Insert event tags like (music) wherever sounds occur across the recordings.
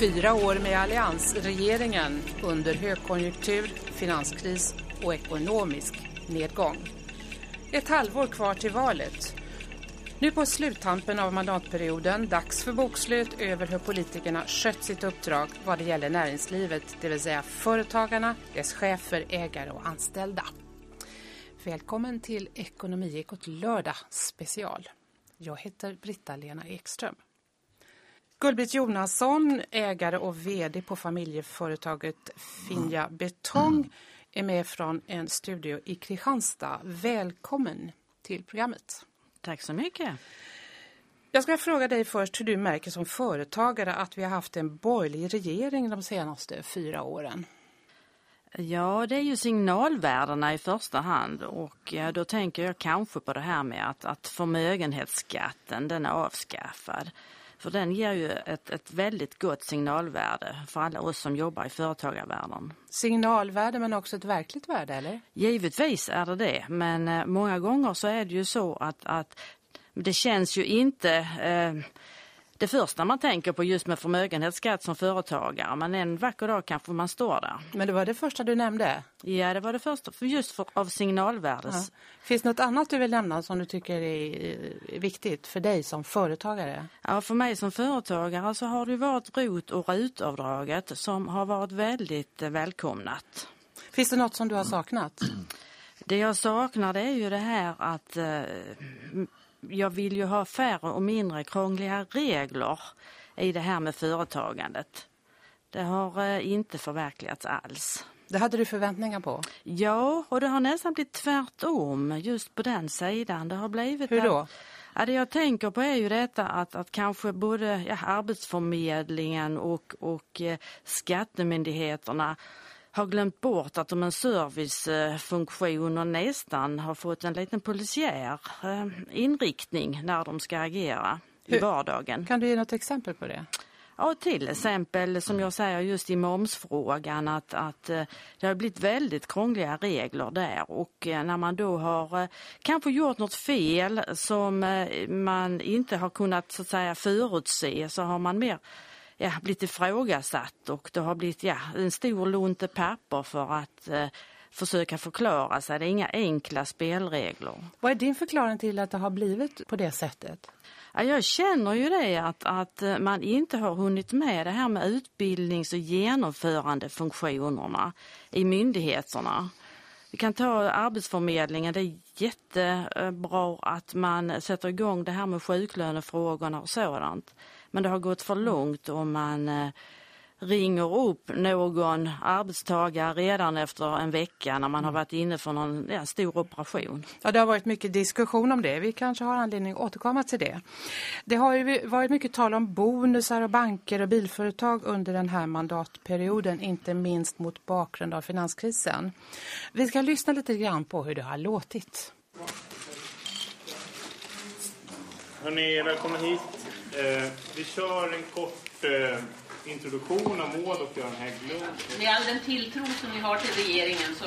Fyra år med alliansregeringen under högkonjunktur, finanskris och ekonomisk nedgång. Ett halvår kvar till valet. Nu på sluttampen av mandatperioden, dags för bokslut över hur politikerna skött sitt uppdrag vad det gäller näringslivet, det vill säga företagarna, dess chefer, ägare och anställda. Välkommen till Ekonomiekot lördag special. Jag heter Britta-Lena Ekström. Gullbritt Jonasson, ägare och vd på familjeföretaget Finja Betong, är med från en studio i Kristianstad. Välkommen till programmet. Tack så mycket. Jag ska fråga dig först hur du märker som företagare att vi har haft en borgerlig regering de senaste fyra åren. Ja, det är ju signalvärdena i första hand och då tänker jag kanske på det här med att, att förmögenhetsskatten den är avskaffad. För den ger ju ett, ett väldigt gott signalvärde för alla oss som jobbar i företagarvärlden. Signalvärde men också ett verkligt värde, eller? Givetvis är det det, men eh, många gånger så är det ju så att, att det känns ju inte... Eh, det första man tänker på just med förmögenhetsskatt som företagare. Men en vacker dag kanske man står där. Men det var det första du nämnde? Ja, det var det första. För just för, av signalvärdes. Ja. Finns det något annat du vill nämna som du tycker är viktigt för dig som företagare? Ja, för mig som företagare så har det varit ROT- och RUT-avdraget som har varit väldigt välkomnat. Finns det något som du har saknat? Det jag saknar det är ju det här att eh, jag vill ju ha färre och mindre krångliga regler i det här med företagandet. Det har eh, inte förverkligats alls. Det hade du förväntningar på? Ja, och det har nästan blivit tvärtom just på den sidan. Det har blivit Hur då? Att, ja, det jag tänker på är ju detta att, att kanske både ja, Arbetsförmedlingen och, och eh, skattemyndigheterna har glömt bort att de en servicefunktion och nästan har fått en liten polisiär eh, inriktning när de ska agera i Hur? vardagen. Kan du ge något exempel på det? Ja, till exempel som jag säger just i momsfrågan att, att eh, det har blivit väldigt krångliga regler där och eh, när man då har kanske gjort något fel som man inte har kunnat så att säga förutse så har man mer ja, blivit ifrågasatt och det har blivit ja, en stor lunte papper för att eh, försöka förklara sig. Det är inga enkla spelregler. Vad är din förklaring till att det har blivit på det sättet? Ja, jag känner ju det att, att man inte har hunnit med det här med utbildnings- och genomförandefunktionerna i myndigheterna. Vi kan ta Arbetsförmedlingen, det är jättebra att man sätter igång det här med sjuklönefrågorna och sådant. Men det har gått för långt om man eh, ringer upp någon arbetstagare redan efter en vecka när man har varit inne för någon ja, stor operation. Ja, det har varit mycket diskussion om det. Vi kanske har anledning att återkomma till det. Det har ju varit mycket tal om bonusar och banker och bilföretag under den här mandatperioden, inte minst mot bakgrund av finanskrisen. Vi ska lyssna lite grann på hur det har låtit. Hörrni, välkomna hit. Eh, vi kör en kort eh, introduktion av Maud och Göran Hägglund. Med all den tilltro som vi har till regeringen så,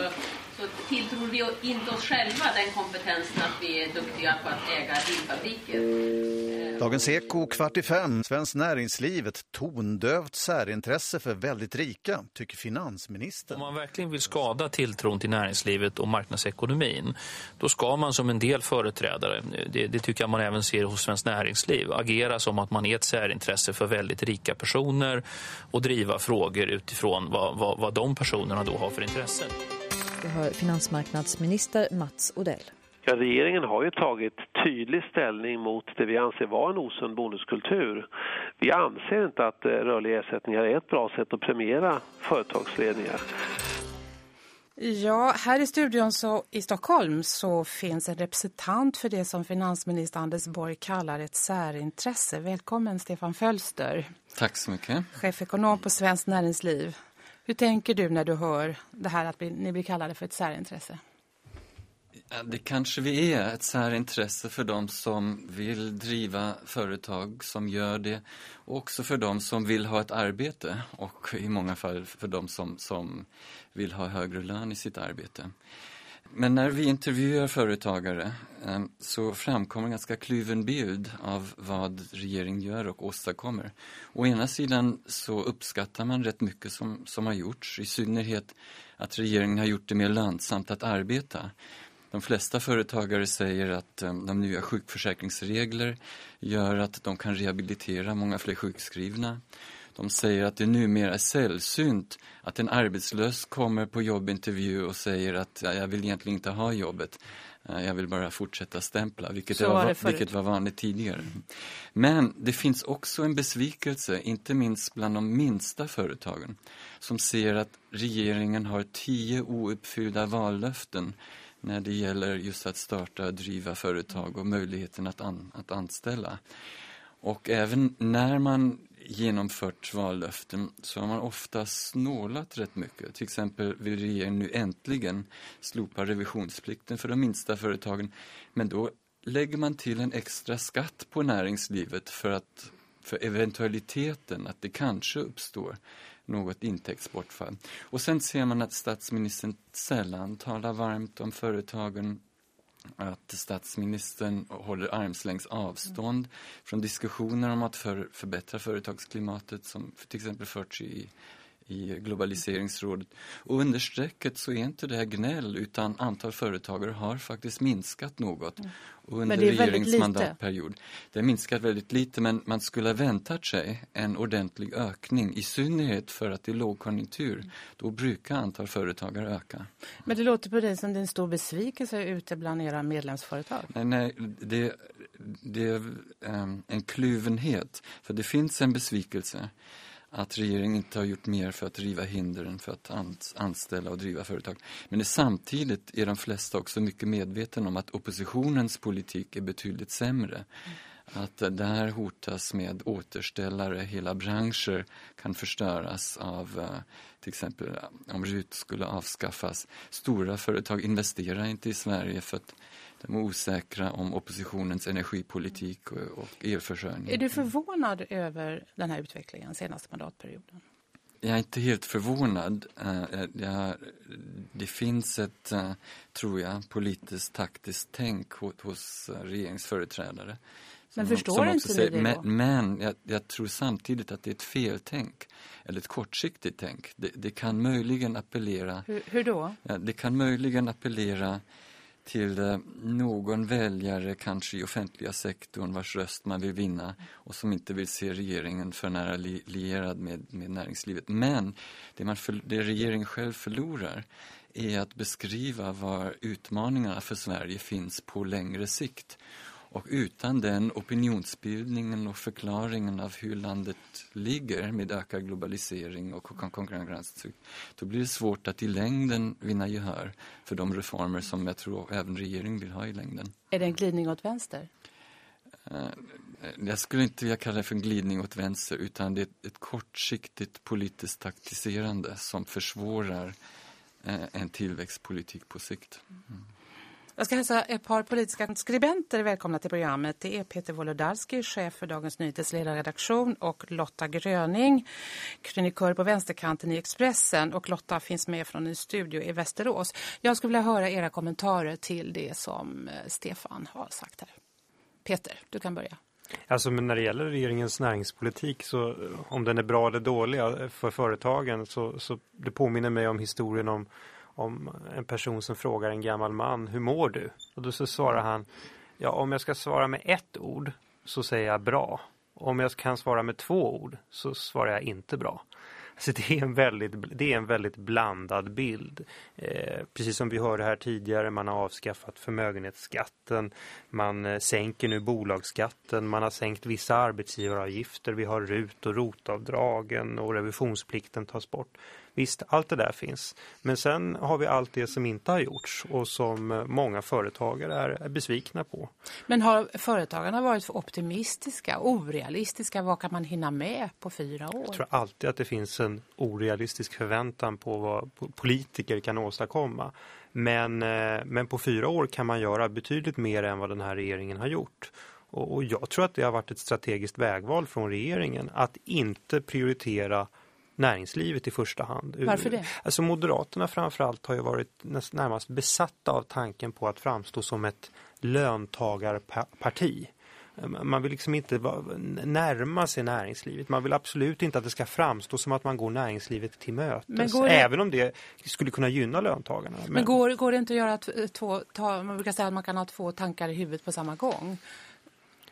så tilltror vi inte oss själva den kompetensen att vi är duktiga på att äga bilfabriker. Dagens Eko kvart i fem. Svenskt näringsliv ett tondövt särintresse för väldigt rika, tycker finansministern. Om man verkligen vill skada tilltron till näringslivet och marknadsekonomin då ska man som en del företrädare, det, det tycker jag man även ser hos Svenskt näringsliv, agera som att man är ett särintresse för väldigt rika personer och driva frågor utifrån vad, vad, vad de personerna då har för intressen. Vi hör finansmarknadsminister Mats Odell. Ja, regeringen har ju tagit tydlig ställning mot det vi anser vara en osund bonuskultur. Vi anser inte att rörliga ersättningar är ett bra sätt att premiera företagsledningar. Ja, här i studion så, i Stockholm så finns en representant för det som finansminister Anders Borg kallar ett särintresse. Välkommen Stefan Fölster. Tack så mycket. Chefekonom på Svenskt Näringsliv. Hur tänker du när du hör det här att ni blir kallade för ett särintresse? Ja, det kanske vi är ett särintresse för de som vill driva företag som gör det. Och också för de som vill ha ett arbete och i många fall för de som, som vill ha högre lön i sitt arbete. Men när vi intervjuar företagare eh, så framkommer en ganska kluven bild av vad regeringen gör och åstadkommer. Å ena sidan så uppskattar man rätt mycket som, som har gjorts, i synnerhet att regeringen har gjort det mer lönsamt att arbeta. De flesta företagare säger att eh, de nya sjukförsäkringsregler gör att de kan rehabilitera många fler sjukskrivna. De säger att det numera är sällsynt att en arbetslös kommer på jobbintervju och säger att jag vill egentligen inte ha jobbet. Eh, jag vill bara fortsätta stämpla, vilket, var, var vilket var vanligt tidigare. Men det finns också en besvikelse, inte minst bland de minsta företagen, som ser att regeringen har tio ouppfyllda vallöften när det gäller just att starta och driva företag och möjligheten att, an, att anställa. Och även när man genomfört vallöften så har man ofta snålat rätt mycket. Till exempel vill regeringen nu äntligen slopa revisionsplikten för de minsta företagen. Men då lägger man till en extra skatt på näringslivet för att för eventualiteten att det kanske uppstår något intäktsbortfall. Och sen ser man att statsministern sällan talar varmt om företagen att statsministern håller armslängds avstånd mm. från diskussioner om att för, förbättra företagsklimatet som till exempel förts i, i globaliseringsrådet. Och under strecket så är inte det här gnäll utan antal företagare har faktiskt minskat något mm. under regeringens mandatperiod. Det har minskat väldigt lite men man skulle ha väntat sig en ordentlig ökning i synnerhet för att i lågkonjunktur mm. då brukar antal företagare öka. Men det låter på dig som det är en stor besvikelse ute bland era medlemsföretag. Nej, nej det, det är um, en kluvenhet för det finns en besvikelse att regeringen inte har gjort mer för att riva hindren för att anställa och driva företag. Men samtidigt är de flesta också mycket medvetna om att oppositionens politik är betydligt sämre. Att där hotas med återställare, hela branscher kan förstöras av eh, till exempel om RUT skulle avskaffas. Stora företag investerar inte i Sverige för att de är osäkra om oppositionens energipolitik och, elförsörjning. Är du förvånad över den här utvecklingen senaste mandatperioden? Jag är inte helt förvånad. Jag, det finns ett, uh, tror jag, politiskt taktiskt tänk hos, regeringsföreträdare. Men som, förstår som inte säger, det då? Men, men jag, jag, tror samtidigt att det är ett feltänk. Eller ett kortsiktigt tänk. Det, det kan möjligen appellera... Hur, hur då? Ja, det kan möjligen appellera till eh, någon väljare, kanske i offentliga sektorn, vars röst man vill vinna och som inte vill se regeringen för nära li lierad med, med näringslivet. Men det, man för, det regeringen själv förlorar är att beskriva var utmaningarna för Sverige finns på längre sikt. Och utan den opinionsbildningen och förklaringen av hur landet ligger med ökad globalisering och konkurrenstryck, då blir det svårt att i längden vinna gehör för de reformer som jag tror även regeringen vill ha i längden. Är det en glidning åt vänster? Eh, jag skulle inte vilja kalla det för en glidning åt vänster utan det är ett kortsiktigt politiskt taktiserande som försvårar eh, en tillväxtpolitik på sikt. Mm. Jag ska hälsa ett par politiska skribenter välkomna till programmet. Det är Peter Wolodarski, chef för Dagens Nyheters ledarredaktion och Lotta Gröning, krönikör på vänsterkanten i Expressen. Och Lotta finns med från en studio i Västerås. Jag skulle vilja höra era kommentarer till det som eh, Stefan har sagt här. Peter, du kan börja. Alltså men när det gäller regeringens näringspolitik så eh, om den är bra eller dålig eh, för företagen så, så det påminner mig om historien om om en person som frågar en gammal man, hur mår du? Och då så svarar han, ja om jag ska svara med ett ord så säger jag bra. Om jag kan svara med två ord så svarar jag inte bra. Så det är en väldigt, det är en väldigt blandad bild. Eh, precis som vi hörde här tidigare, man har avskaffat förmögenhetsskatten, man eh, sänker nu bolagsskatten, man har sänkt vissa arbetsgivaravgifter, vi har RUT- och rotavdragen och revisionsplikten tas bort. Visst, allt det där finns. Men sen har vi allt det som inte har gjorts och som eh, många företagare är, besvikna på. Men har företagarna varit för optimistiska, orealistiska? Vad kan man hinna med på fyra år? Jag tror alltid att det finns en orealistisk förväntan på vad politiker kan åstadkomma. Men, eh, men på fyra år kan man göra betydligt mer än vad den här regeringen har gjort. Och jag tror att det har varit ett strategiskt vägval från regeringen att inte prioritera näringslivet i första hand. Varför det? Alltså Moderaterna framförallt har ju varit närmast besatta av tanken på att framstå som ett löntagarparti. Man vill liksom inte närma sig näringslivet. Man vill absolut inte att det ska framstå som att man går näringslivet till mötes. Det... Även om det skulle kunna gynna löntagarna. Men, Men går, går det inte att göra två, ta, man brukar säga att man kan ha två tankar i huvudet på samma gång?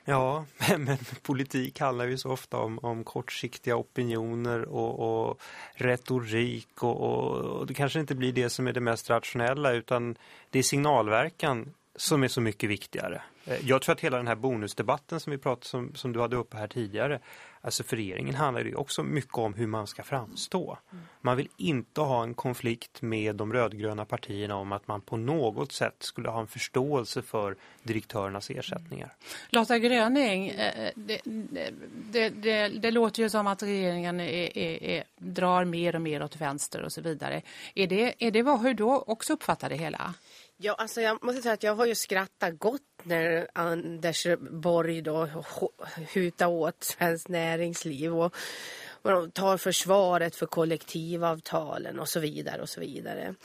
Ja, (laughs) men, men, politik handlar ju så ofta om, om kortsiktiga opinioner och, och retorik och, och, och, det kanske inte blir det som är det mest rationella utan det är signalverkan som är så mycket viktigare. Eh, jag tror att hela den här bonusdebatten som vi pratade som, som du hade uppe här tidigare Alltså för regeringen handlar det också mycket om hur man ska framstå. Man vill inte ha en konflikt med de rödgröna partierna om att man på något sätt skulle ha en förståelse för direktörernas ersättningar. Lotta Gröning, eh, det, det, det, det låter ju som att regeringen är, är, är, drar mer och mer åt vänster och så vidare. Är det, är det vad, hur du också uppfattar det hela? Ja, alltså jag måste säga att jag har ju skrattat gott när Anders Borg då hutar åt Svenskt Näringsliv och, och de tar försvaret för kollektivavtalen och så vidare och så vidare.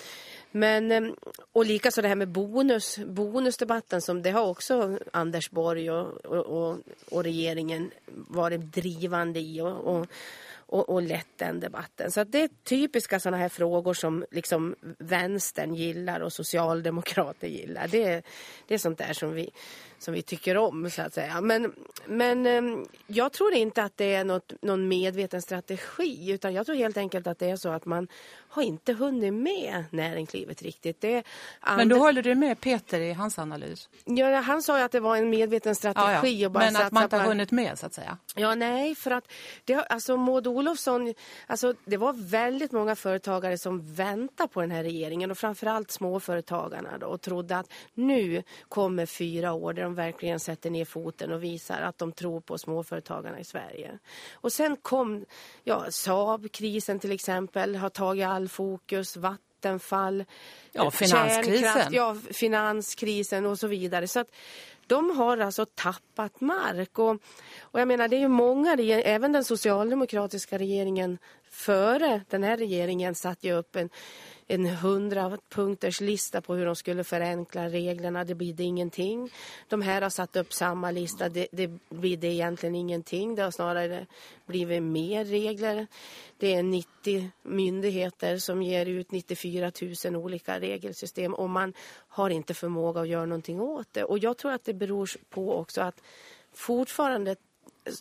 Men, eh, och likaså det här med bonus, bonusdebatten som det har också Anders Borg och, och, och regeringen varit drivande i och, och och, lett den debatten. Så det är typiska sådana här frågor som liksom vänstern gillar och socialdemokrater gillar. Det, det är sånt där som vi, som vi tycker om så att säga. Men, men ehm, jag tror inte att det är något, någon medveten strategi utan jag tror helt enkelt att det är så att man har inte hunnit med näringslivet riktigt. Det Men då håller du med Peter i hans analys? Ja, han sa ju att det var en medveten strategi. Ja, ja. bara Men att man inte har hunnit med så att säga? Ja, nej, för att det, alltså Maud Olofsson, alltså det var väldigt många företagare som väntade på den här regeringen och framförallt småföretagarna då, och trodde att nu kommer fyra år där de verkligen sätter ner foten och visar att de tror på småföretagarna i Sverige. Och sen kom ja, Saab-krisen till exempel, har tagit all fokus, Vattenfall, ja, finanskrisen. Ja, finanskrisen och så vidare. Så att de har alltså tappat mark. Och, och jag menar, det är ju många, även den socialdemokratiska regeringen före den här regeringen satt ju upp en en hundra punkters lista på hur de skulle förenkla reglerna. Det blir det ingenting. De här har satt upp samma lista. Det, det blir det egentligen ingenting. Det har snarare blivit mer regler. Det är 90 myndigheter som ger ut 94 000 olika regelsystem och man har inte förmåga att göra någonting åt det. Och jag tror att det beror på också att fortfarande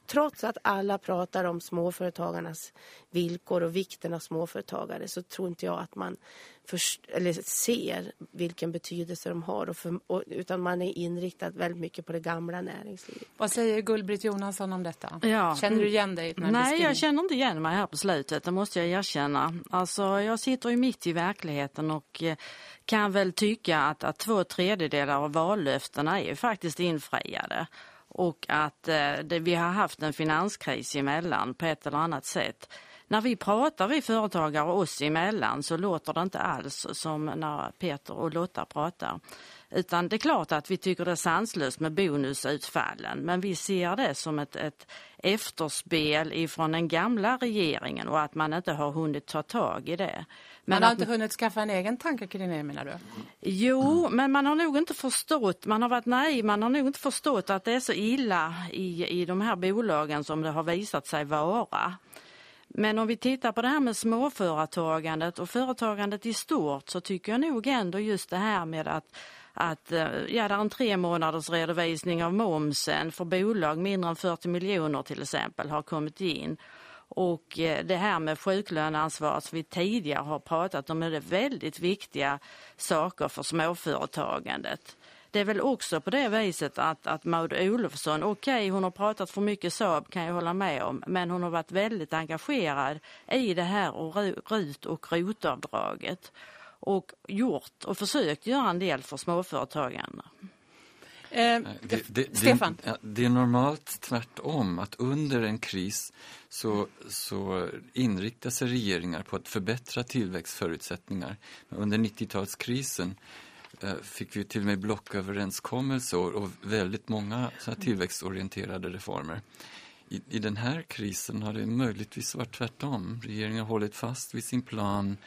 trots att alla pratar om småföretagarnas villkor och vikten av småföretagare så tror inte jag att man först, eller ser vilken betydelse de har och för, och, utan man är inriktad väldigt mycket på det gamla näringslivet. Vad säger Gullbritt Jonasson om detta? Ja. Känner du igen dig? Nej, jag känner inte igen mig här på slutet, det måste jag erkänna. Alltså, jag sitter ju mitt i verkligheten och eh, kan väl tycka att, att två tredjedelar av vallöftena är faktiskt infriade och att eh, det, vi har haft en finanskris emellan på ett eller annat sätt. När vi pratar, vi företagare oss emellan, så låter det inte alls som när Peter och Lotta pratar. Utan det är klart att vi tycker det är sanslöst med bonusutfallen, men vi ser det som ett, ett efterspel ifrån den gamla regeringen och att man inte har hunnit ta tag i det. Men man har att, inte hunnit skaffa en egen tanke kring det menar du? Jo, men man har nog inte förstått, man har varit nej, man har nog inte förstått att det är så illa i, i de här bolagen som det har visat sig vara. Men om vi tittar på det här med småföretagandet och företagandet i stort så tycker jag nog ändå just det här med att att eh, ja, det är en tre månaders redovisning av momsen för bolag mindre än 40 miljoner till exempel har kommit in. Och eh, det här med sjuklöneansvar som vi tidigare har pratat om är det väldigt viktiga saker för småföretagandet. Det är väl också på det viset att, att Maud Olofsson, okej okay, hon har pratat för mycket Saab kan jag hålla med om, men hon har varit väldigt engagerad i det här och RUT och rotavdraget och gjort och försökt göra en del för småföretagarna. Eh, det, det, Stefan? Det, det, är normalt tvärtom att under en kris så, så inriktar sig regeringar på att förbättra tillväxtförutsättningar. Men under 90-talskrisen eh, fick vi till och med blocköverenskommelser och väldigt många så tillväxtorienterade reformer. I, I den här krisen har det möjligtvis varit tvärtom. Regeringen har hållit fast vid sin plan,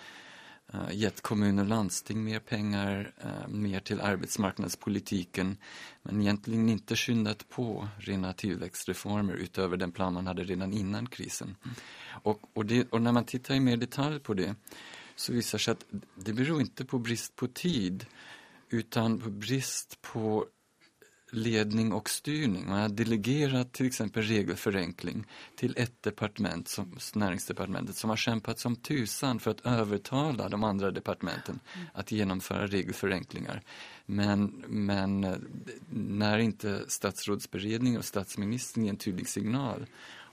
Eh, gett kommuner och landsting mer pengar, eh, mer till arbetsmarknadspolitiken, men egentligen inte skyndat på rena tillväxtreformer utöver den plan man hade redan innan krisen. Och, och, det, och när man tittar i mer detalj på det så visar sig att det beror inte på brist på tid utan på brist på ledning och styrning. Man har delegerat till exempel regelförenkling till ett departement, som, näringsdepartementet, som har kämpat som tusan för att övertala de andra departementen att genomföra regelförenklingar. Men, men eh, när inte statsrådsberedningen och statsministern ger en tydlig signal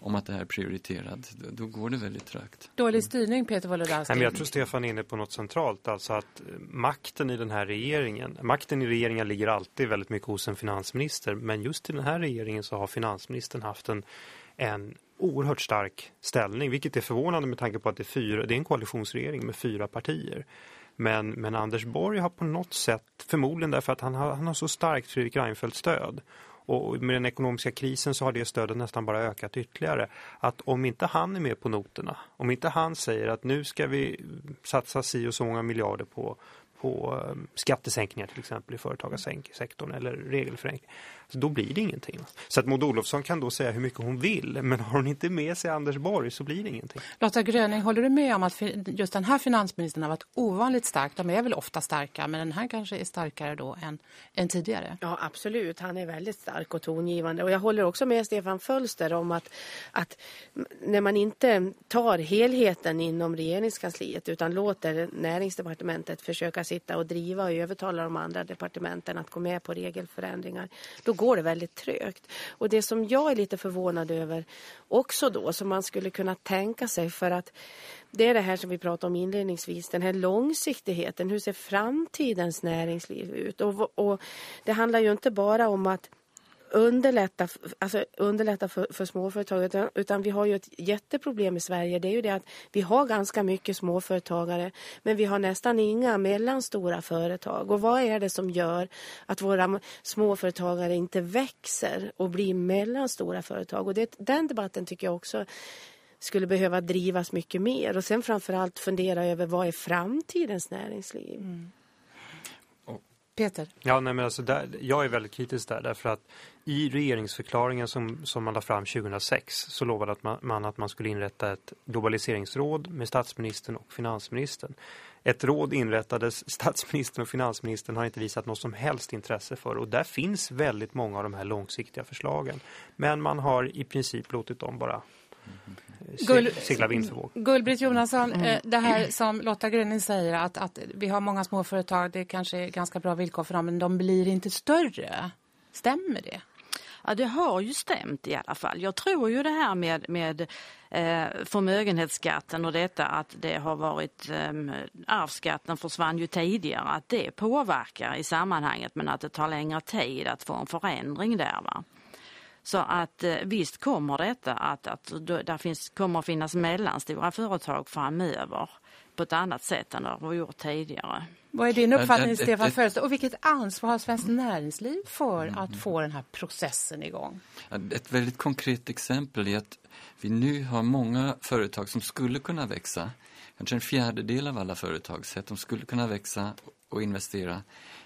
om att det här är prioriterat, då går det väldigt trögt. Dålig styrning, Peter Wolodarski. Jag tror Stefan är inne på något centralt, alltså att makten i den här regeringen, makten i regeringen ligger alltid väldigt mycket hos en finansminister, men just i den här regeringen så har finansministern haft en, en oerhört stark ställning, vilket är förvånande med tanke på att det är, fyra, det är en koalitionsregering med fyra partier. Men, men Anders Borg har på något sätt, förmodligen därför att han har, han har så starkt Fredrik Reinfeldt stöd och med den ekonomiska krisen så har det stödet nästan bara ökat ytterligare. Att om inte han är med på noterna, om inte han säger att nu ska vi satsa si och så många miljarder på, på ehm, skattesänkningar till exempel i företagarsektorn eller regelförenkling. Så då blir det ingenting. Så att Maud Olofsson kan då säga hur mycket hon vill men har hon inte med sig Anders Borg så blir det ingenting. Lotta Gröning, håller du med om att just den här finansministern har varit ovanligt stark? De är väl ofta starka men den här kanske är starkare då än, än tidigare? Ja absolut, han är väldigt stark och tongivande och jag håller också med Stefan Fölster om att, att när man inte tar helheten inom regeringskansliet utan låter näringsdepartementet försöka sitta och driva och övertala de andra departementen att gå med på regelförändringar. Då går det väldigt trögt. Och det som jag är lite förvånad över också då som man skulle kunna tänka sig för att det är det här som vi pratade om inledningsvis, den här långsiktigheten. Hur ser framtidens näringsliv ut? Och, och det handlar ju inte bara om att underlätta, alltså underlätta för, för småföretag utan, utan vi har ju ett jätteproblem i Sverige. Det är ju det att vi har ganska mycket småföretagare men vi har nästan inga mellanstora företag. Och vad är det som gör att våra småföretagare inte växer och blir mellanstora företag? Och det, den debatten tycker jag också skulle behöva drivas mycket mer. Och sen framförallt fundera över vad är framtidens näringsliv? Mm. Peter? Ja, nej, men alltså där, jag är väldigt kritisk där därför att i regeringsförklaringen som, som man lade fram 2006 så lovade att man, man, att man skulle inrätta ett globaliseringsråd med statsministern och finansministern. Ett råd inrättades, (laughs) statsministern och finansministern har inte visat något som helst intresse för och där finns väldigt många av de här långsiktiga förslagen. Men man har i princip låtit dem bara Gull, segla vind för våg. Gullbritt Jonasson, mm. det här som Lotta Gröning säger att, att vi har många småföretag, det kanske är ganska bra villkor för dem, men de blir inte större. Stämmer det? Ja, det har ju stämt i alla fall. Jag tror ju det här med, med eh, förmögenhetsskatten och detta att det har varit eh, arvsskatten försvann ju tidigare, att det påverkar i sammanhanget men att det tar längre tid att få en förändring där va. Så att eh, visst kommer detta att, att där finns, kommer att finnas mellanstora företag framöver på ett annat sätt än det har gjort tidigare. Vad är din uppfattning, Stefan Fölster? Och vilket ansvar har Svenskt Näringsliv för att få den här processen igång? Ett väldigt konkret exempel är att vi nu har många företag som skulle kunna växa. Kanske en fjärdedel av alla företag så att de skulle kunna växa och investera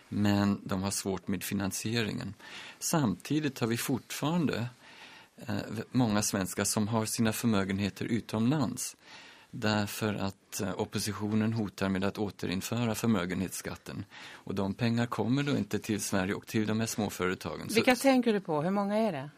men de har svårt med finansieringen. Samtidigt har vi fortfarande eh, många svenskar som har sina förmögenheter utomlands därför att eh, oppositionen hotar med att återinföra förmögenhetsskatten. Och de pengar kommer då inte till Sverige och till de här småföretagen. Vilka Så, tänker du på? Hur många är det?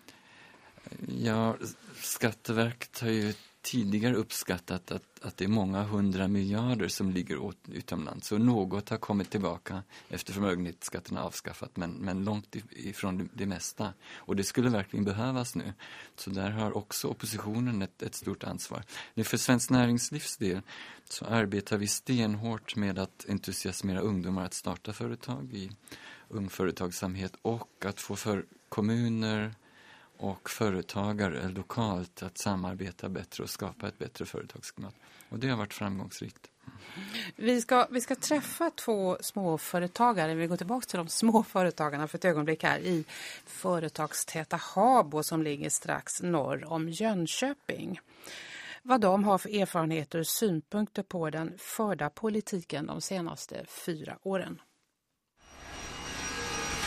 Ja, Skatteverket har ju tidigare uppskattat att, att det är många hundra miljarder som ligger åt, utomlands. Så något har kommit tillbaka efter förmögenhetsskatten har avskaffat men, men långt ifrån det, det, mesta. Och det skulle verkligen behövas nu. Så där har också oppositionen ett, ett stort ansvar. Nu för Svenskt Näringslivs del så arbetar vi stenhårt med att entusiasmera ungdomar att starta företag i ungföretagsamhet och att få för kommuner, och företagare lokalt att samarbeta bättre och skapa ett bättre företagsklimat. Och det har varit framgångsrikt. Vi ska, vi ska träffa två småföretagare. Vi går tillbaka till de små företagarna för ett ögonblick här i företagstäta Habo som ligger strax norr om Jönköping. Vad de har för erfarenheter och synpunkter på den förda politiken de senaste fyra åren.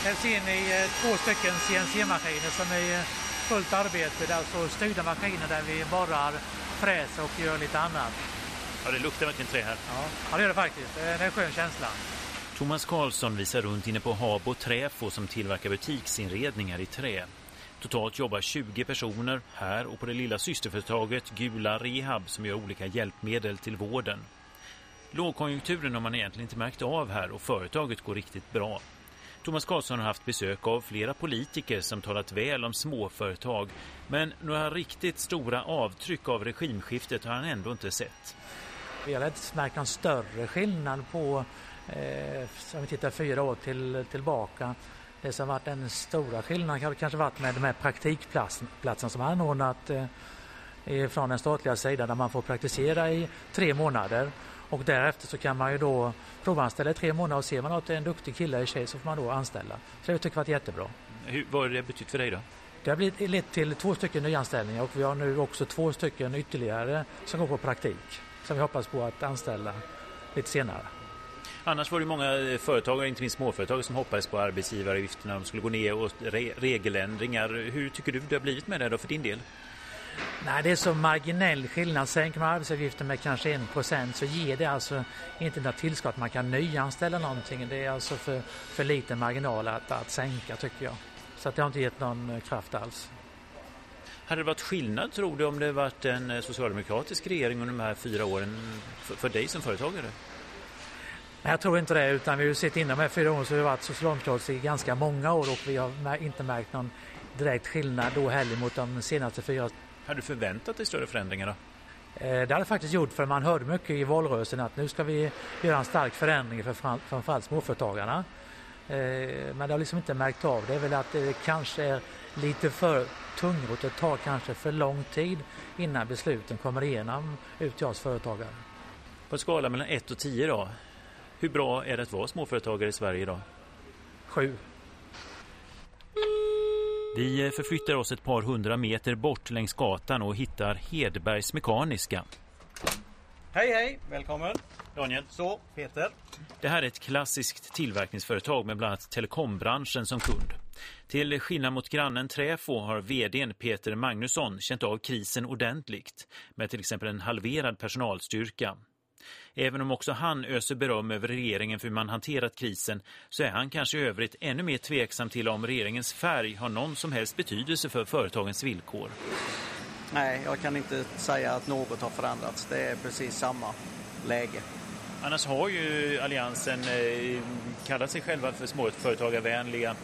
Här ser ni två stycken CNC-maskiner som är i fullt arbete. Det är alltså styrda maskiner där vi borrar, fräser och gör lite annat. Ja, det luktar verkligen trä här. Ja, ja det gör det faktiskt. Det är en skön känsla. Thomas Karlsson visar runt inne på Habo Träfo som tillverkar butiksinredningar i trä. Totalt jobbar 20 personer här och på det lilla systerföretaget Gula Rehab som gör olika hjälpmedel till vården. Lågkonjunkturen har man egentligen inte märkt av här och företaget går riktigt bra. Thomas Karlsson har haft besök av flera politiker som talat väl om småföretag men några riktigt stora avtryck av regimskiftet har han ändå inte sett. Vi har inte märkt någon större skillnad på, eh, om vi tittar fyra år till, tillbaka. Det som varit den stora skillnaden har kanske varit med de här praktikplatserna som anordnat eh, från den statliga sidan där man får praktisera i tre månader och därefter så kan man ju då provanställa i tre månader och ser man att det är en duktig kille eller tjej så får man då anställa. Så det tycker jag varit jättebra. Hur, vad har det betytt för dig då? Det har blivit lett till två stycken nyanställningar och vi har nu också två stycken ytterligare som går på praktik som vi hoppas på att anställa lite senare. Annars var det många företagare, inte minst småföretagare, som hoppades på arbetsgivaravgifterna. De skulle gå ner och re regeländringar. Hur tycker du det har blivit med det då för din del? Nej, det är så marginell skillnad. Sänker man arbetsavgiften med kanske 1% så ger det alltså inte något tillskott. Man kan nyanställa någonting. Det är alltså för, för liten marginal att, att sänka tycker jag. Så att det har inte gett någon kraft alls. Hade det varit skillnad tror du om det varit en socialdemokratisk regering under de här fyra åren för, för dig som företagare? Nej, jag tror inte det, utan vi har sett inom de här fyra åren så har det varit socialdemokratiskt i ganska många år och vi har inte märkt någon direkt skillnad då heller mot de senaste fyra. Hade du förväntat dig större förändringar då? Det hade jag faktiskt gjort för man hörde mycket i valrörelsen att nu ska vi göra en stark förändring för framförallt småföretagarna. Men det har liksom inte märkt av. Det är väl att det kanske är lite för tungrot. Det tar kanske för lång tid innan besluten kommer igenom ut till oss företagare. På en skala mellan 1 och 10 då? Hur bra är det att vara småföretagare i Sverige idag? Sju. Vi förflyttar oss ett par hundra meter bort längs gatan och hittar Hedbergs Mekaniska. Hej hej, välkommen. Daniel. Så, Peter. Det här är ett klassiskt tillverkningsföretag med bland annat telekombranschen som kund. Till skillnad mot grannen Träfo har vdn Peter Magnusson känt av krisen ordentligt med till exempel en halverad personalstyrka. Även om också han öser beröm över regeringen för hur man hanterat krisen så är han kanske i övrigt ännu mer tveksam till om regeringens färg har någon som helst betydelse för företagens villkor. Nej, jag kan inte säga att något har förändrats. Det är precis samma läge. Annars har ju Alliansen eh, kallat sig själva för småföretagarvänliga.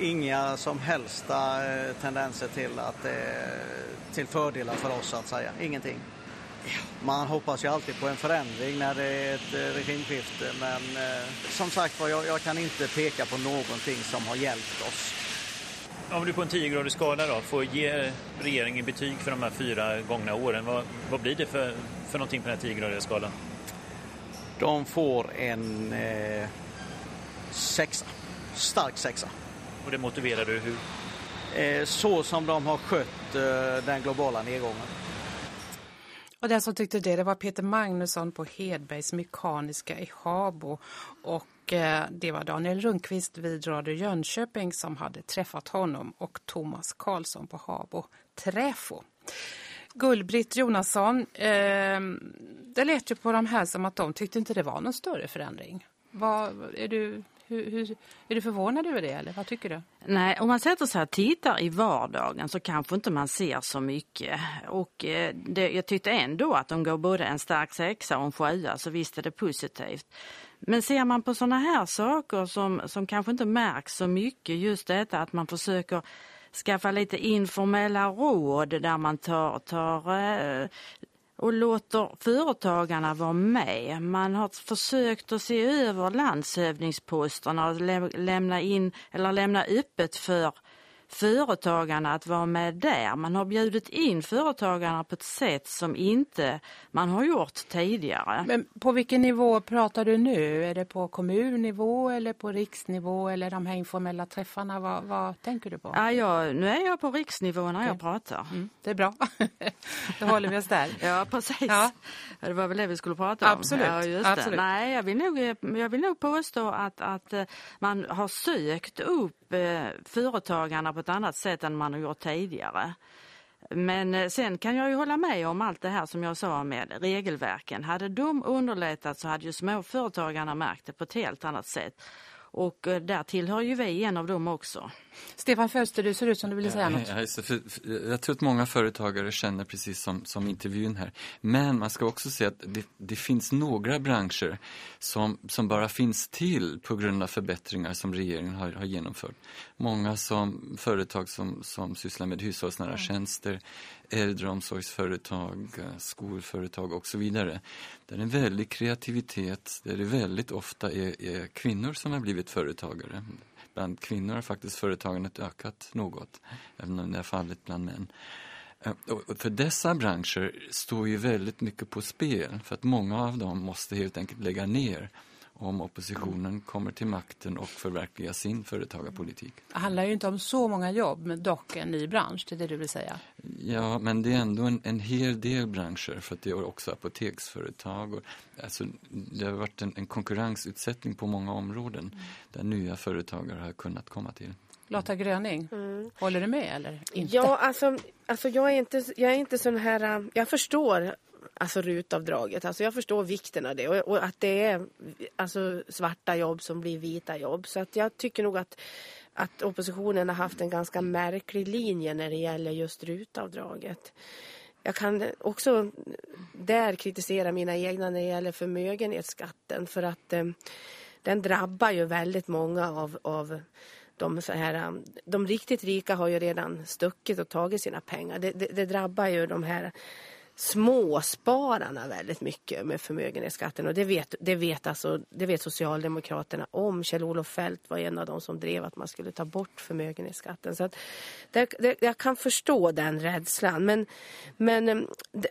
Inga som helsta eh, tendenser till att är till fördelar för oss att säga. Ingenting. Man hoppas ju alltid på en förändring när det är ett eh, regimskifte men eh, som sagt var, jag, jag, kan inte peka på någonting som har hjälpt oss. Om du på en 10-gradig skala då får ge regeringen betyg för de här fyra gångna åren, vad, vad blir det för, för någonting på den här 10-gradiga skalan? De får en eh, sexa, stark sexa. Och det motiverar du hur? Eh, så som de har skött eh, den globala nedgången. Och den som tyckte det, det var Peter Magnusson på Hedbergs Mekaniska i Habo. Och eh, det var Daniel Rundqvist vid Radio Jönköping som hade träffat honom och Thomas Karlsson på Habo Träfo. Gullbritt Jonasson, eh, det lät ju på de här som att de tyckte inte det var någon större förändring. Vad, är du hur, hur, är du förvånad över det eller vad tycker du? Nej, om man sätter sig och tittar i vardagen så kanske inte man ser så mycket. Och eh, det, jag tyckte ändå att de går både en stark sexa och en sjua så visst är det positivt. Men ser man på sådana här saker som, som kanske inte märks så mycket, just detta att man försöker skaffa lite informella råd där man tar, tar eh, och låter företagarna vara med. Man har försökt att se över landshövdingsposterna och lämna in eller lämna öppet för företagarna att vara med där. Man har bjudit in företagarna på ett sätt som inte man har gjort tidigare. Men på vilken nivå pratar du nu? Är det på kommunnivå eller på riksnivå eller de här informella träffarna? Vad, vad tänker du på? Ja, jag, nu är jag på riksnivå när okay. jag pratar. Mm, det är bra. (laughs) Då håller vi oss där. Ja, precis. Ja. Det var väl det vi skulle prata om. Absolut. Ja, Absolut. Nej, jag vill, nog, jag vill nog påstå att, att eh, man har sökt upp eh, företagarna på ett annat sätt än man har gjort tidigare. Men eh, sen kan jag ju hålla med om allt det här som jag sa med regelverken. Hade de underlättat så hade ju småföretagarna märkt det på ett helt annat sätt. Och eh, där tillhör ju vi en av dem också. Stefan Fölster, du ser ut som du vill säga något. Ja, för, för, jag tror att många företagare känner precis som, som intervjun här. Men man ska också säga att det, det, finns några branscher som, som bara finns till på grund av förbättringar som regeringen har, har genomfört. Många som företag som, som sysslar med hushållsnära mm. tjänster, äldreomsorgsföretag, skolföretag och så vidare. Där är en väldig kreativitet, där det väldigt ofta är, är kvinnor som har blivit företagare. Bland kvinnor har faktiskt företagandet ökat något, även om det har fallit bland män. Eh, och för dessa branscher står ju väldigt mycket på spel för att många av dem måste helt enkelt lägga ner om oppositionen kommer till makten och förverkligar sin företagarpolitik. Det handlar ju inte om så många jobb, men dock en ny bransch, det är det du vill säga. Ja, men det är ändå en, en hel del branscher, för att det är också apoteksföretag. Och, alltså, det har varit en, en konkurrensutsättning på många områden mm. där nya företagare har kunnat komma till. Lotta Gröning, mm. håller du med eller inte? Ja, alltså, alltså jag är inte, jag är inte sån här, jag förstår alltså rutavdraget. Alltså jag förstår vikten av det och, och, att det är alltså svarta jobb som blir vita jobb. Så att jag tycker nog att, att oppositionen har haft en ganska märklig linje när det gäller just rutavdraget. Jag kan också där kritisera mina egna när det gäller förmögenhetsskatten för att eh, den drabbar ju väldigt många av, av de, så här, eh, de riktigt rika har ju redan stuckit och tagit sina pengar. Det, det, det drabbar ju de här småspararna väldigt mycket med förmögenhetsskatten och det vet, det vet, alltså, det vet Socialdemokraterna om. Kjell-Olof Fält var en av de som drev att man skulle ta bort förmögenhetsskatten. Så att det, det, jag kan förstå den rädslan men, men ehm,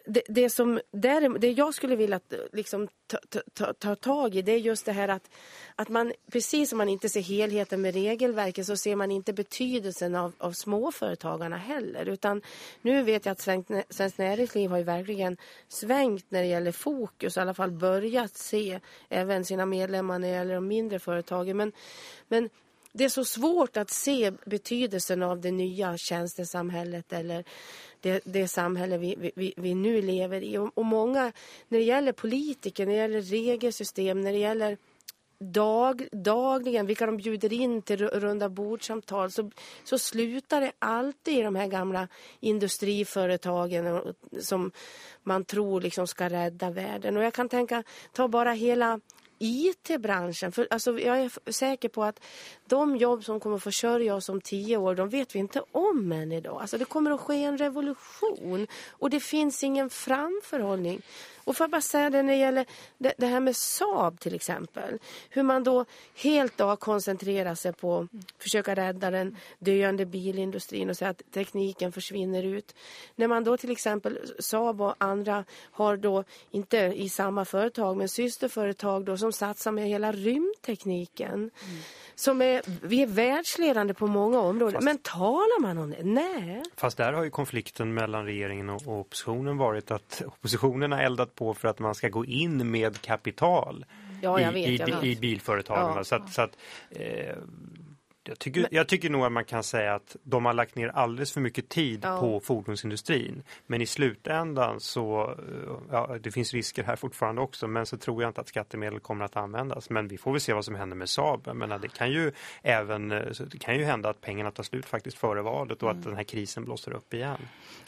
det, det, som, där, det jag skulle vilja liksom, ta, ta, ta tag i det är just det här att, att man, precis som man inte ser helheten med regelverket så ser man inte betydelsen av, av småföretagarna heller utan nu vet jag att Svenskt Näringsliv har ju verkligen svängt när det gäller fokus, i alla fall börjat se även sina medlemmar när det gäller de mindre företagen. Men, men det är så svårt att se betydelsen av det nya tjänstesamhället eller det, det samhälle vi, vi, vi nu lever i. Och, och många, när det gäller politiker, när det gäller regelsystem, när det gäller dag, dagligen, vilka de bjuder in till runda bordsamtal så, så slutar det alltid i de här gamla industriföretagen som man tror liksom ska rädda världen. Och jag kan tänka, ta bara hela IT-branschen. För alltså, jag är säker på att de jobb som kommer att försörja oss om tio år, de vet vi inte om än idag. Alltså, det kommer att ske en revolution och det finns ingen framförhållning. Och för att bara säga det när det gäller det, det här med Saab till exempel. Hur man då helt då koncentrerar sig på att försöka rädda den döende bilindustrin och säga att tekniken försvinner ut. När man då till exempel Saab och andra har då, inte i samma företag men systerföretag då som satsar med hela rymdtekniken. Mm som är, vi är världsledande på många områden. Fast, men talar man om det? Nej. Fast där har ju konflikten mellan regeringen och, och oppositionen varit att oppositionen har eldat på för att man ska gå in med kapital ja, i, vet, i, i, bilföretagen. Ja. Så att, så att eh, jag tycker, men, jag tycker nog att man kan säga att de har lagt ner alldeles för mycket tid ja. på fordonsindustrin. Men i slutändan så, ja, det finns risker här fortfarande också. Men så tror jag inte att skattemedel kommer att användas. Men vi får väl se vad som händer med Saab. Men det kan ju även, det kan ju hända att pengarna tar slut faktiskt före valet och mm. att den här krisen blåser upp igen.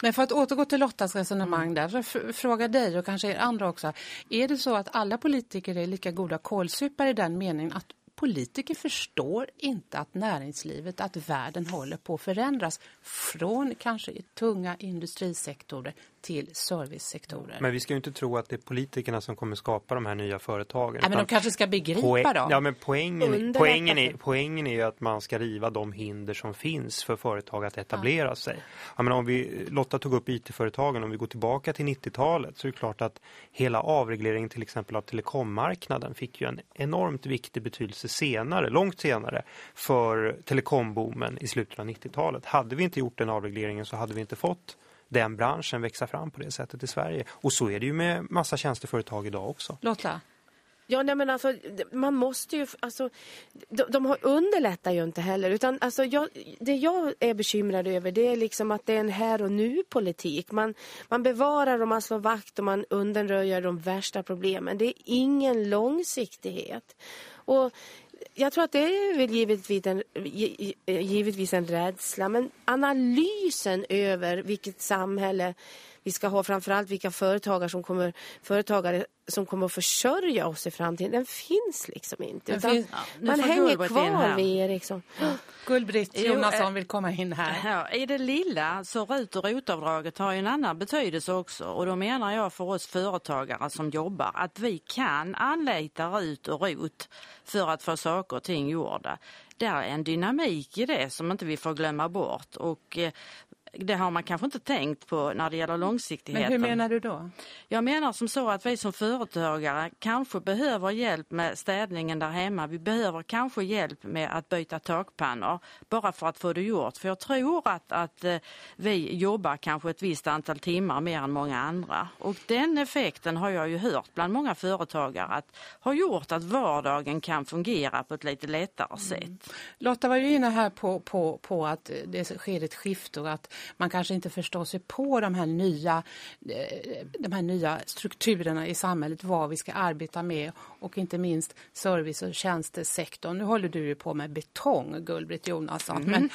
Men för att återgå till Lottas resonemang där, så fråga dig och kanske er andra också. Är det så att alla politiker är lika goda kolsupare i den meningen att politiker förstår inte att näringslivet, att världen håller på att förändras från kanske tunga industrisektorer till servicesektorer. Men vi ska ju inte tro att det är politikerna som kommer skapa de här nya företagen. Nej, men de kanske ska begripa dem. Ja, men poängen, poängen, är, poängen är ju att man ska riva de hinder som finns för företag att etablera ja. sig. Ja, men om vi, Lotta tog upp IT-företagen, om vi går tillbaka till 90-talet så är det klart att hela avregleringen till exempel av telekommarknaden fick ju en enormt viktig betydelse senare, långt senare, för telekomboomen i slutet av 90-talet. Hade vi inte gjort den avregleringen så hade vi inte fått den branschen växa fram på det sättet i Sverige. Och så är det ju med massa tjänsteföretag idag också. Lotta? Ja, nej, men alltså, man måste ju, alltså, de, de underlättar ju inte heller. Utan, alltså, jag, det jag är bekymrad över det är liksom att det är en här och nu politik. Man, man bevarar och man slår vakt och man undanröjer de värsta problemen. Det är ingen långsiktighet. Och jag tror att det är väl givetvis en, eh, givetvis en rädsla. Men analysen över vilket samhälle vi ska ha, framförallt vilka företagare som kommer, företagare som kommer att försörja oss i framtiden, den finns liksom inte. Finns, ja, man hänger kvar vid Ericsson. Gullbritt Jonasson vill komma in här. Ja, I det lilla så RUT och rotavdraget har en annan betydelse också. Och då menar jag för oss företagare som jobbar att vi kan anlita RUT och ROT för att få saker och ting gjorda. Det är en dynamik i det som inte vi får glömma bort. Och eh, det har man kanske inte tänkt på när det gäller långsiktigheten. Men hur menar du då? Jag menar som så att vi som företagare kanske behöver hjälp med städningen där hemma. Vi behöver kanske hjälp med att byta takpannor bara för att få det gjort. För jag tror att, att eh, vi jobbar kanske ett visst antal timmar mer än många andra. Och den effekten har jag ju hört bland många företagare att har gjort att vardagen kan fungera på ett lite lättare mm. sätt. Lotta var ju inne här på, på, på att det sker ett skifte och att man kanske inte förstår sig på de här nya, eh, de här nya strukturerna i samhället, vad vi ska arbeta med och inte minst service- och tjänstesektorn. Nu håller du ju på med betong, Gullbritt Jonasson. Mm.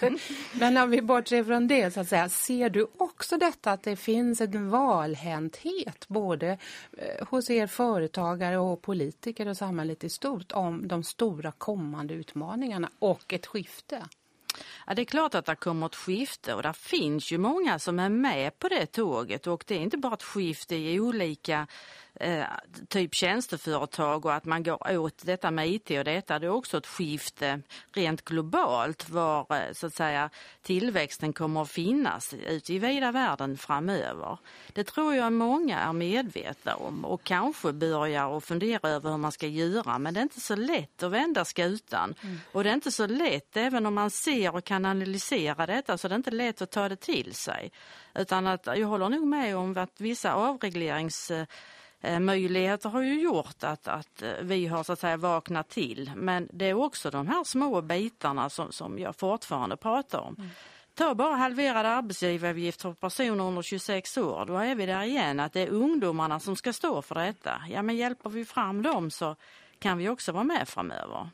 Men, (laughs) men om vi bortser från det så att säga, ser du också detta att det finns en valhänthet både eh, hos er företagare och politiker och samhället i stort om de stora kommande utmaningarna och ett skifte? Ja, det är klart att det kommer ett skifte och det finns ju många som är med på det tåget. Och det är inte bara ett skifte i olika eh, typ tjänsteföretag och att man går åt detta med IT och detta. Det är också ett skifte rent globalt var eh, så att säga tillväxten kommer att finnas ute i vida världen framöver. Det tror jag många är medvetna om och kanske börjar och fundera över hur man ska göra men det är inte så lätt att vända skutan. Mm. Och det är inte så lätt även om man ser och kan analysera detta så det är inte lätt att ta det till sig. Utan att jag håller nog med om att vissa avreglerings Eh, möjligheter har ju gjort att, att eh, vi har så att säga vaknat till. Men det är också de här små bitarna som, som jag fortfarande pratar om. Mm. Ta bara halverad arbetsgivaravgift för personer under 26 år. Då är vi där igen att det är ungdomarna som ska stå för detta. Ja men hjälper vi fram dem så kan vi också vara med framöver.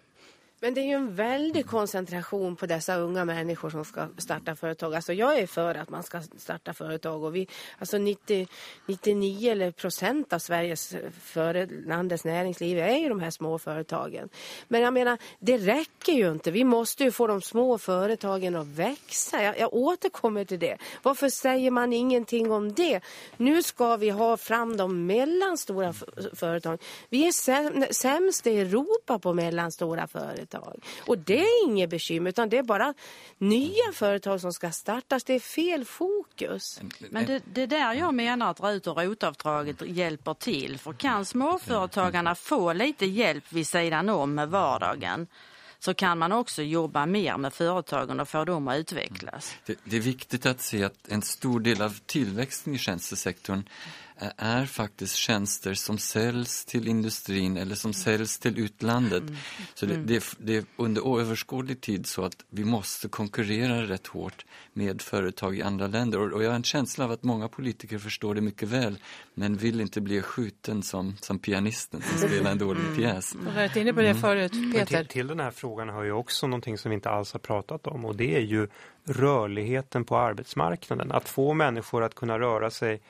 Men det är ju en väldig koncentration på dessa unga människor som ska starta företag. Alltså jag är för att man ska starta företag och vi, alltså 90, 99 eller procent av Sveriges före landets näringsliv är ju de här små företagen. Men jag menar, det räcker ju inte. Vi måste ju få de små företagen att växa. Jag, jag återkommer till det. Varför säger man ingenting om det? Nu ska vi ha fram de mellanstora företagen. Vi är sämst i Europa på mellanstora företag företag. Och det är inget bekymmer utan det är bara nya företag som ska startas. Det är fel fokus. Men det, det är där jag menar att RUT och rotavdraget hjälper till. För kan småföretagarna få lite hjälp vid sidan om med vardagen så kan man också jobba mer med företagen och få dem att utvecklas. Det, det, är viktigt att se att en stor del av tillväxten i tjänstesektorn är faktiskt tjänster som säljs till industrin eller som säljs till utlandet. Mm. Så det, mm. det, är, det, är under överskådlig tid så att vi måste konkurrera rätt hårt med företag i andra länder. Och, och jag har en känsla av att många politiker förstår det mycket väl men vill inte bli skjuten som, som pianisten som spelar en dålig mm. pjäs. Du har varit inne på det mm. förut, Peter. Till, till den här frågan har ju också någonting som vi inte alls har pratat om och det är ju rörligheten på arbetsmarknaden. Att få människor att kunna röra sig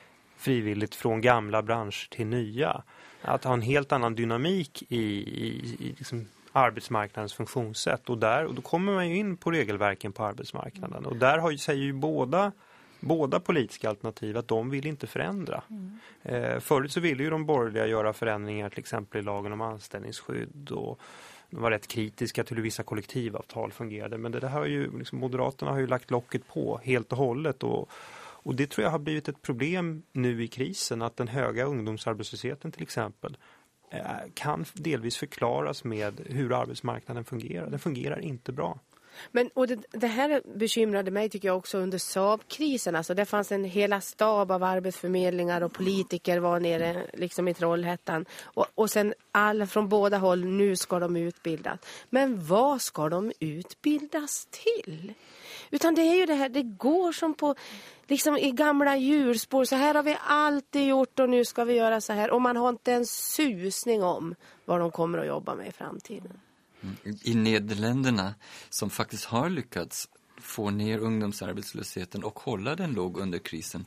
frivilligt från gamla branscher till nya. Att ha en helt annan dynamik i, i, i liksom arbetsmarknadens funktionssätt. Och, där, och då kommer man ju in på regelverken på arbetsmarknaden. Och där har, säger ju båda båda politiska alternativ att de vill inte förändra. Mm. Eh, förut så ville ju de borgerliga göra förändringar till exempel i lagen om anställningsskydd och de var rätt kritiska till hur vissa kollektivavtal fungerade. Men det där har ju, liksom, Moderaterna har ju lagt locket på helt och hållet och, och det tror jag har blivit ett problem nu i krisen att den höga ungdomsarbetslösheten till exempel eh, kan delvis förklaras med hur arbetsmarknaden fungerar. Den fungerar inte bra. Men och det, det, här bekymrade mig tycker jag också under Saab-krisen. Alltså det fanns en hela stab av arbetsförmedlingar och politiker var nere liksom i Trollhättan. Och, och sen alla från båda håll, nu ska de utbildas. Men vad ska de utbildas till? Utan det är ju det här, det går som på liksom i gamla djurspår. Så här har vi alltid gjort och nu ska vi göra så här. Och man har inte en susning om vad de kommer att jobba med i framtiden. I Nederländerna, som faktiskt har lyckats få ner ungdomsarbetslösheten och hålla den låg under krisen.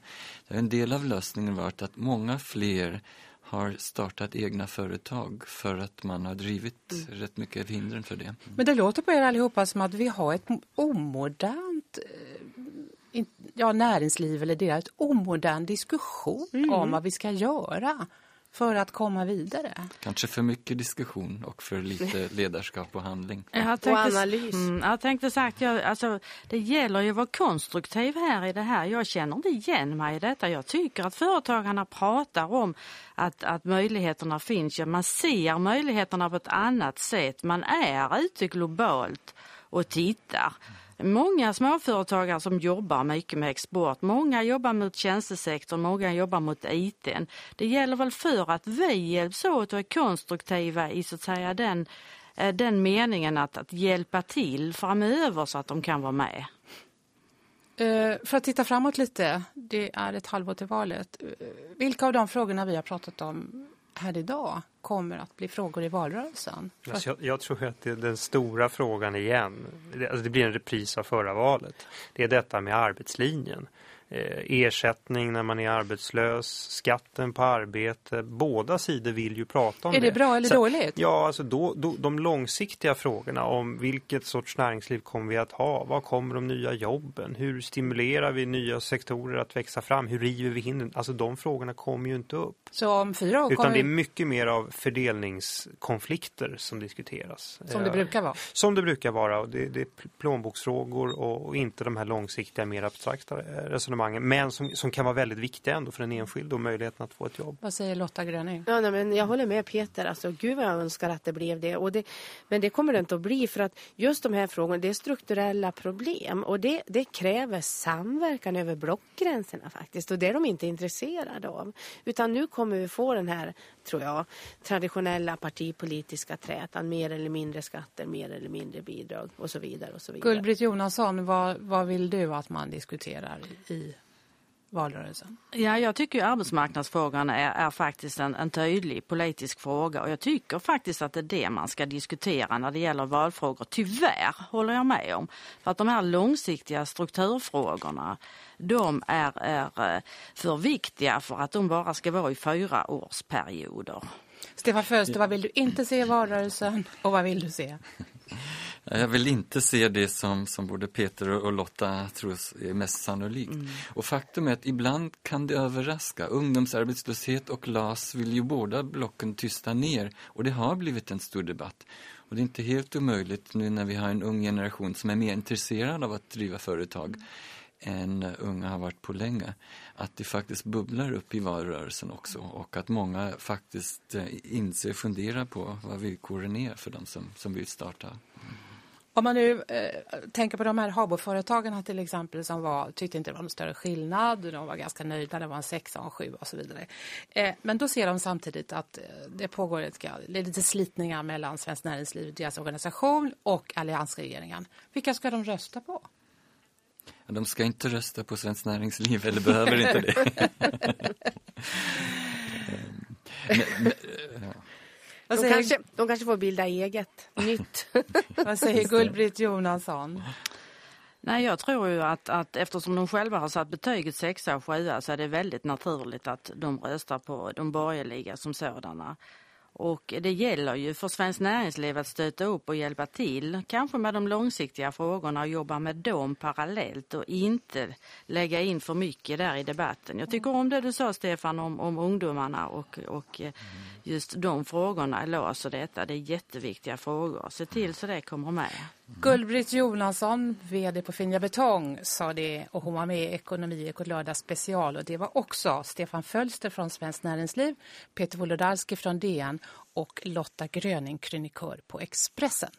En del av lösningen varit att många fler har startat egna företag för att man har drivit mm. rätt mycket hindren för det. Men det låter på er allihopa som att vi har ett omodernt eh, ja, näringsliv eller det är ett omodern diskussion mm. om vad vi ska göra för att komma vidare. Kanske för mycket diskussion och för lite (laughs) ledarskap och handling. Jag tänkte, och analys. Mm, jag tänkte sagt, jag, alltså, det gäller ju att vara konstruktiv här i det här. Jag känner inte igen mig i detta. Jag tycker att företagarna pratar om att, att möjligheterna finns. Ja, man ser möjligheterna på ett annat sätt. Man är ute globalt och tittar många småföretagare som jobbar mycket med export. Många jobbar mot tjänstesektorn, många jobbar mot IT. Det gäller väl för att vi hjälps åt och är konstruktiva i så att säga den, eh, den meningen att, att hjälpa till framöver så att de kan vara med. Eh, för att titta framåt lite, det är ett halvår till valet. Eh, vilka av de frågorna vi har pratat om här idag kommer att bli frågor i valrörelsen? Alltså jag, jag, tror att det är den stora frågan igen, det, alltså det blir en repris av förra valet. Det är detta med arbetslinjen. Eh, ersättning när man är arbetslös, skatten på arbete. Båda sidor vill ju prata om det. Är det bra eller Så, dåligt? Ja, alltså då, då, de långsiktiga frågorna om vilket sorts näringsliv kommer vi att ha? Vad kommer de nya jobben? Hur stimulerar vi nya sektorer att växa fram? Hur river vi hindren? Alltså de frågorna kommer ju inte upp. Så om fyra år Utan kommer... det är mycket mer av fördelningskonflikter som diskuteras. Som det brukar vara? Som det brukar vara. Och det, det är plånboksfrågor och, och inte de här långsiktiga, mer abstrakta resonemangen evenemangen men som, som kan vara väldigt viktiga ändå för den enskilde och möjligheten att få ett jobb. Vad säger Lotta Gröning? Ja, nej, men jag håller med Peter. Alltså, gud vad jag önskar att det blev det. Och det. Men det kommer det inte att bli för att just de här frågorna det är strukturella problem och det, det kräver samverkan över blockgränserna faktiskt och det är de inte intresserade av. Utan nu kommer vi få den här, tror jag, traditionella partipolitiska trätan, mer eller mindre skatter, mer eller mindre bidrag och så vidare. Och så vidare. Gullbritt Jonasson, vad, vad vill du att man diskuterar i valrörelsen? Ja, jag tycker ju arbetsmarknadsfrågan är, är faktiskt en, en, tydlig politisk fråga och jag tycker faktiskt att det är det man ska diskutera när det gäller valfrågor. Tyvärr håller jag med om. För att de här långsiktiga strukturfrågorna de är, är eh, för viktiga för att de bara ska vara i fyra årsperioder. Stefan Fölster, vad vill du inte se i valrörelsen och vad vill du se? Jag vill inte se det som, som både Peter och Lotta tror är mest sannolikt. Mm. Och faktum är att ibland kan det överraska. Ungdomsarbetslöshet och LAS vill ju båda blocken tysta ner. Och det har blivit en stor debatt. Och det är inte helt omöjligt nu när vi har en ung generation som är mer intresserad av att driva företag. Än unga har varit på länge. Att det faktiskt bubblar upp i valrörelsen också och att många faktiskt eh, inser och funderar på vad villkoren är för de som, som vill starta. Om man nu eh, tänker på de här Habo-företagen till exempel som var, tyckte inte det var någon större skillnad. De var ganska nöjda, det var en sexa och en sju och så vidare. Eh, men då ser de samtidigt att eh, det pågår ett, lite slitningar mellan Svenskt Näringsliv, deras organisation och alliansregeringen. Vilka ska de rösta på? De ska inte rösta på Svenskt Näringsliv, eller behöver inte det. (laughs) (laughs) men, ja. De, kanske, de kanske får bilda eget, nytt. (laughs) Vad säger Gullbritt Jonasson? Nej, jag tror ju att, att eftersom de själva har satt betyget sexa och sjua så är det väldigt naturligt att de röstar på de borgerliga som sådana. Och det gäller ju för Svenskt Näringsliv att stöta upp och hjälpa till, kanske med de långsiktiga frågorna och jobba med dem parallellt och inte lägga in för mycket där i debatten. Jag tycker om det du sa Stefan om, om ungdomarna och, och eh, just de frågorna löser detta. Det är jätteviktiga frågor. Se till så det kommer med. Mm. Gullbritt Jonasson, vd på Finja Betong, sa det och hon var med i Ekonomi och lördag special och det var också Stefan Fölster från Svenskt Näringsliv, Peter Wolodarski från DN och Lotta Gröning, krönikör på Expressen.